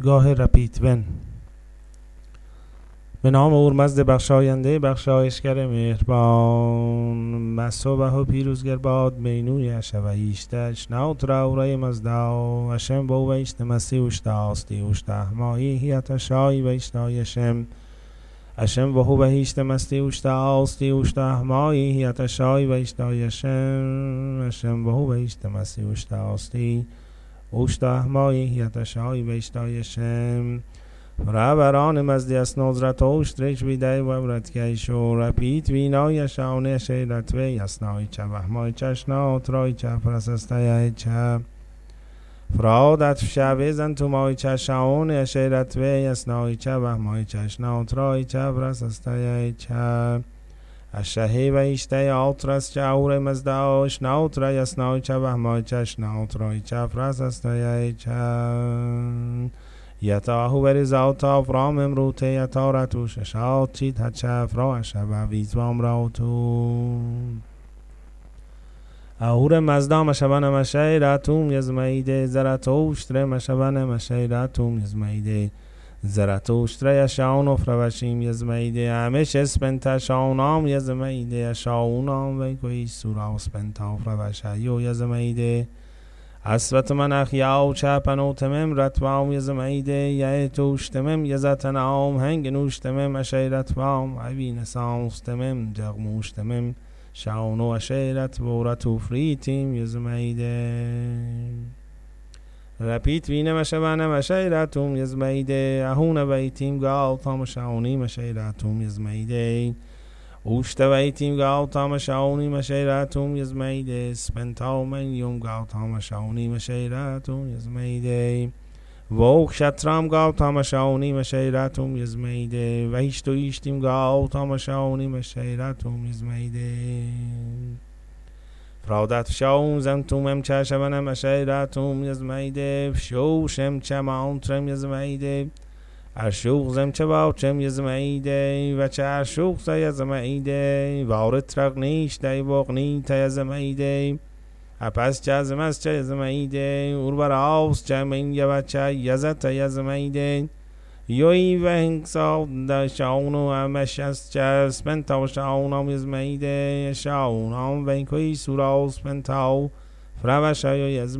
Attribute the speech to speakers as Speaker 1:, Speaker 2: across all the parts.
Speaker 1: گاه رپیتون به نام اورمزد بخشاینده بخشایشگر مهربان مسوبه و پیروزگر باد بینوی اشوهیشتش نوت را اورای مزدا اشم بو ویشت مسی اوشتا آستی اوشتا مایی هیت شای ویشتا شم اشم و هو بهیشت مستی اوشتا آستی اوشتا مایی هیت شای ویشتا شم اشم و هو بهیشت مستی اوشتا آستی مایی هیت شای ویشتا شم Ravarane mazdias nozratosh trech vidai vavratkesho rapit vinaya shaune sheiratve jasnoi cha vahmoi chashna otroi cha prasastaya cha Fradat vshavezan tumoi cha shaune sheiratve jasnoi cha vahmoi chashna otroi cha prasastaya cha الشهی و ایشته آترس چه اور مزداش ناوتر یسنای چه وهمای چش ناوترای چه فرس استای چه یتاهو بری زاوتا فرام امروته یتا رتو ششات چید هچف را شب ویزوام را تو اهور مزدا مشبن مشیرتوم یزمیده زرتوشتر مشبن مشیرتوم یزمیده زرتوشتر یشاون و فروشیم یزمیده همش اسپنتا شاونام یزمیده یشاونام وی کوی سورا اسپنتا فروشه یزمیده اسوت من اخیاو چپنو تمم. رتوام یزمیده یه توشتمم یزتنام هنگ نوشتمم اشیرت وام عوین سامستمم جغموشتمم شاونو اشیرت بورتو فریتیم یزمیده رپیت وینم اشبنم اشیرتوم یزمیده اهون بیتیم گال تام شاونیم اشیرتوم یزمیده Ushtavetim Gautama Shauni Mashairatum Yasmaide Spentaumen Yum Gautama Shauni Mashairatum Yasmaide Vokshatram Gautama Shauni Mashairatum Yasmaide Vaishtu Ishtim Gautama Shauni Mashairatum Yasmaide فرادت شاون زنتوم ام چشمنم اشیراتوم یزمیده فشوشم چمانترم یزمیده اشوق زم چه باو چم یزمیده و چه اشوق سا یزمیده وارد رق نیش دی بغنی تا یزمیده اپس چه ازمس چه یزمیده اور بر آوس چه من یو چه یزت یزمیده یوی یوی ونگ ساد دا شاون و همش از چست من تا شاون هم از میده شاون هم ونگ های سوراس من تا فروش های از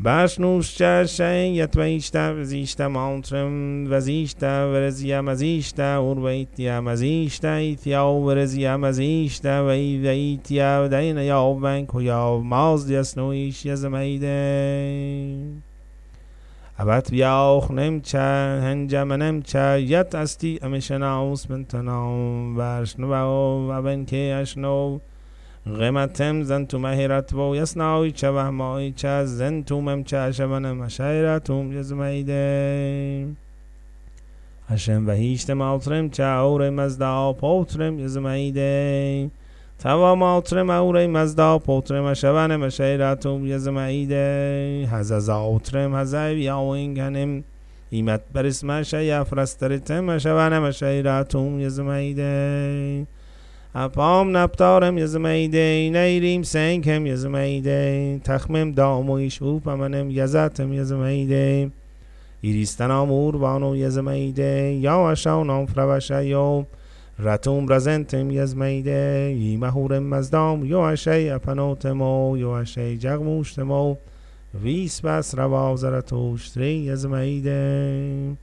Speaker 1: باش نوش چرشن یت و ایشتا وزیشتا مانترم وزیشتا ورزیم از ایشتا اور و ایتیم از ایشتا ایتیا و ورزیم از ایشتا و ای ایتیا و دین یا ونگ و یا ماز دیست نویش یز میده. ابت بیاخ نمچه هنجم نمچه یت استی امشناوس من تناو ورشنو و بن که اشنو غمتم زنتو مهرت و یسناوی چه وهمایی چه زنتو ممچه شبن مشایرتوم یزمیده هشم و هیشت مالترم چه اور مزدا پوترم یزمیده توا مالترم اور مزدا پوترم شبن مشایرتوم یزمیده هزا اوترم هزا بیاوینگنم ایمت بر اسم شیف رسترتم شبن مشایرتوم یزمیده اپام نپتارم یزمیده نیریم سنگم یزمیده تخمم داموی شوپمنم یزتم یزمیده ایریستنام اوربانو یزمیده یا اشاونام فروشه یو رتون برزن تمی از میده ای محور مزدام یو اشه اپنات ما یو اشه جغ موشت ما ویس بس رواز رتوشت ری از میده.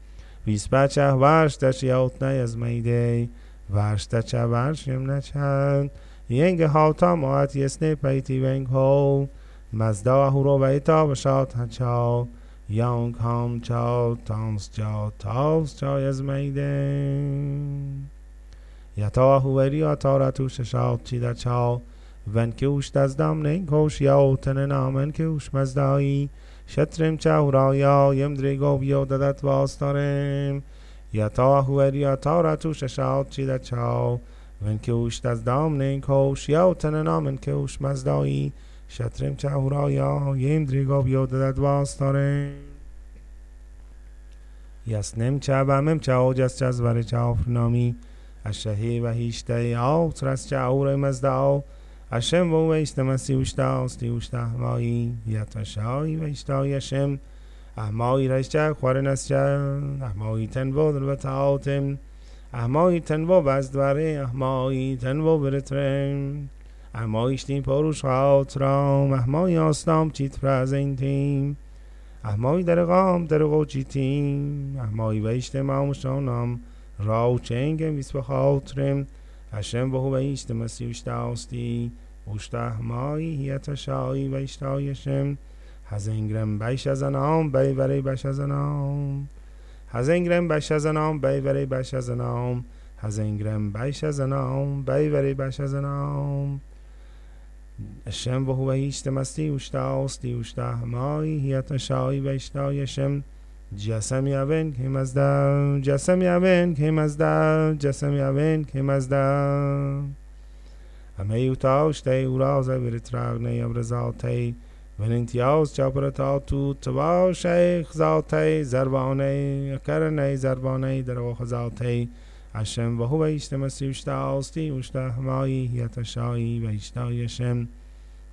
Speaker 1: ویس بچه ورش در شیعت نی میده. ورش دچه ورش یم نچند ینگ ها تا ماهت پیتی ونگ ها مزده ها رو بیتا بشات هچا. یانگ هام چا تانس چا تاوز چا از میده. Yata huveri atara tu shashat chida chao, ون که اوش دزدم نینکوش یا تن نامن که اوش مزدایی شترم چهورایا یم دریگو بیو ددت واستارم یا تا هوری یا تا را تو ششات چیده چاو ون که اوش دزدام نینکوش یا تن نامن که اوش مزدایی شترم چهورا یا یم دریگا بیوددد واستاره یسنم چه بمم چه ور چه آفرنامی و هیشته آوت رس چه اور مزداو اشم و ویشت مسی اوشتا استی اوشتا مایی یت و شایی ویشتا یشم ahmoi reisjak خوار نسجak ahmoi تنبو در بتاوتم ahmoi تنبو بزدواره ahmoi تنبو برترم ahmoi شتیم پروش خاطرام ahmoi آستام چیت پرزنتیم ahmoi در قام در راو چنگم ویس به خاطرم هشم بهو به ایشت مسیح اشتا آستی اشته مایی هیت شایی و اشتا آیشم هزنگرم بیش از انام بی وری بش از انام هزنگرم بش از انام بی وری بش از انام هزنگرم بیش از انام بی وری بش از انام اشم بهو به ایشت مسیح اشتا آستی اشته مایی هیت شایی و اشتا آیشم جسم یاون که مزدا جسم یاون که مزدا جسم یاون که مزدا همه یو تاشته او رازه بریتراغ نیم رزاته ون انتیاز چاپرتا تو تبا شیخ تی زربانه کرنه زربانه در واخ تی اشم و هو ایشته مسیوشته آستی اوشته همایی یتشایی و ایشته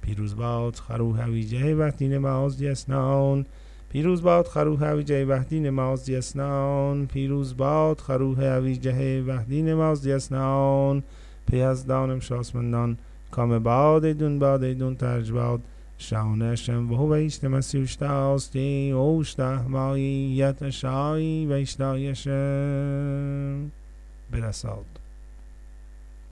Speaker 1: پیروز باد خروه ویجه و تین معاز دیسنان پیروز باد خروه اویجه وحدی نماز دیسنان پیروز باد خروه اویجه وحدی نماز دیسنان پی از دانم شاسمندان. کام باد دون باد دون ترج باد. شانشم و هو ایشت مسیوشت آستی. اوشت احمایی یت شایی و برساد.